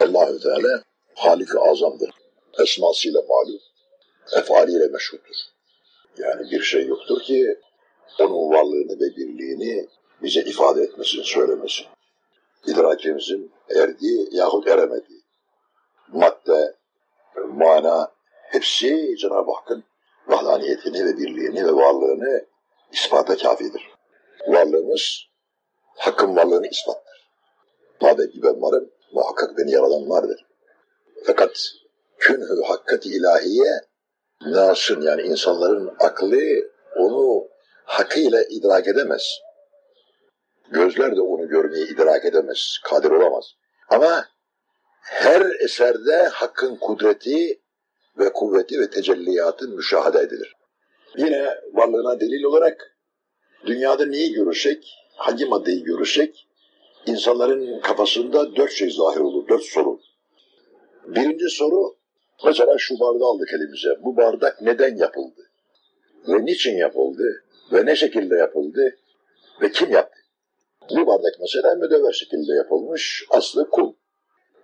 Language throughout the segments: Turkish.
Allahü Teala Halik-i Azam'dır. Esmasıyla malum, efaliyle meşhurdur. Yani bir şey yoktur ki onun varlığını ve birliğini bize ifade etmesin, söylemesin. İdrakimizin erdiği yahut eremediği madde, mana hepsi Cenab-ı Hakk'ın vahdaniyetini ve birliğini ve varlığını ispata kafidir. Varlığımız Hakk'ın varlığını ispattır. Madem ki ben varım, muhakkak beni yaradan vardır. Fakat künhü hakkati ilahiye nasın yani insanların aklı onu hakkıyla idrak edemez. Gözler de onu görmeyi idrak edemez, kadir olamaz. Ama her eserde hakkın kudreti ve kuvveti ve tecelliyatı müşahede edilir. Yine varlığına delil olarak dünyada neyi görürsek, hangi maddeyi görürsek insanların kafasında dört şey zahir olur, dört soru. Birinci soru, mesela şu bardağı aldık elimize. Bu bardak neden yapıldı? Ve niçin yapıldı? Ve ne şekilde yapıldı? Ve kim yaptı? Bu bardak mesela müdevver şekilde yapılmış, aslı kum.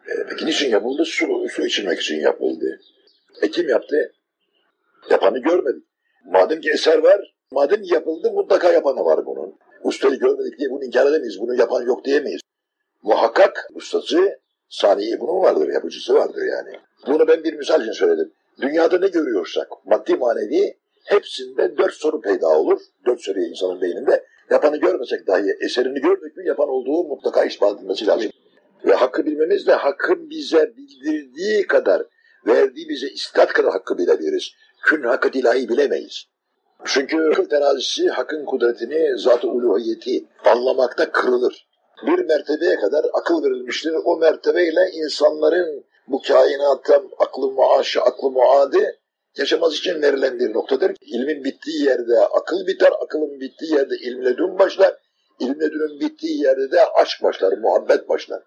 E, peki niçin yapıldı? Su, su içilmek için yapıldı. E kim yaptı? Yapanı görmedik. Madem ki eser var, madem yapıldı mutlaka yapanı var bunun. Ustayı görmedik diye bunu inkar edemeyiz. Bunu yapan yok diyemeyiz. Muhakkak ustası, saniye bunun vardır, yapıcısı vardır yani. Bunu ben bir misal için söyledim. Dünyada ne görüyorsak, maddi manevi hepsinde dört soru peyda olur. Dört soru insanın beyninde. Yapanı görmesek dahi eserini gördük mü yapan olduğu mutlaka ispat edilmesi lazım. Ve hakkı bilmemiz de hakkın bize bildirdiği kadar, verdiği bize istat kadar hakkı bilebiliriz. Kün hakkı ilahi bilemeyiz. Çünkü akıl terazisi hakkın kudretini, zat-ı uluhiyeti anlamakta kırılır. Bir mertebeye kadar akıl verilmiştir. O mertebeyle insanların bu kainatta aklı muaşı, aklı muadi yaşaması için verilen bir noktadır. İlmin bittiği yerde akıl biter, akılın bittiği yerde ilmle dün başlar. İlmle dünün bittiği yerde de aşk başlar, muhabbet başlar.